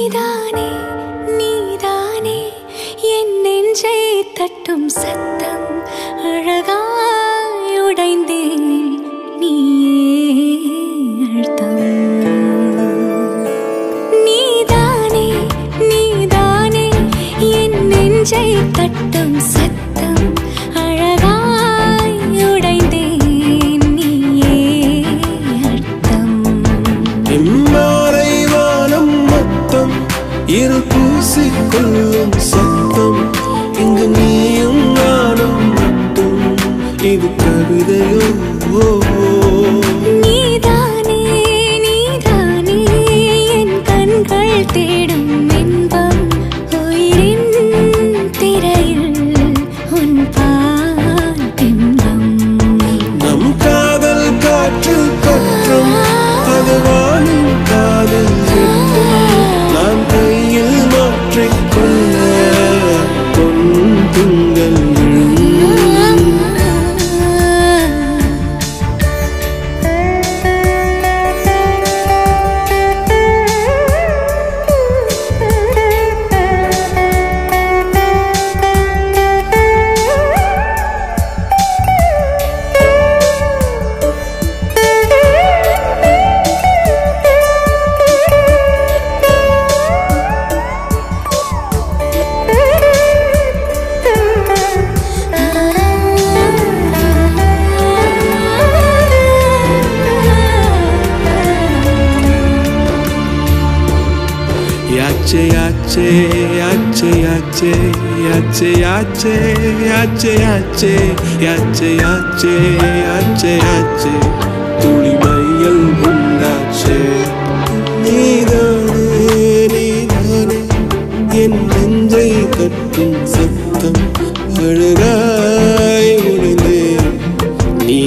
நீதானே நீதானே. என் நெஞ்சை தட்டும் சத்தம் அழகாய் உடைந்தேன். நீயே அழுத்தம். நீதானே நீதானே. என் நெஞ்சை தட்டும் சத்தம் இரு பூசிக்கொள்ளும் சத்தம் இங்கு நீயும் நானும் மட்டும். இது கவிதையோ? யாச்சே யாச்சே யாச்சே யாச்சே யாச்சே யாச்சே யாச்சே யாச்சே யாச்சே யாச்சே யாச்சே யாச்சே துளி மையல் முன்னாச்சே நீதானே நீதானே என் நெஞ்சை தட்டும் சத்தம் அழகாய் முடிந்தே நீ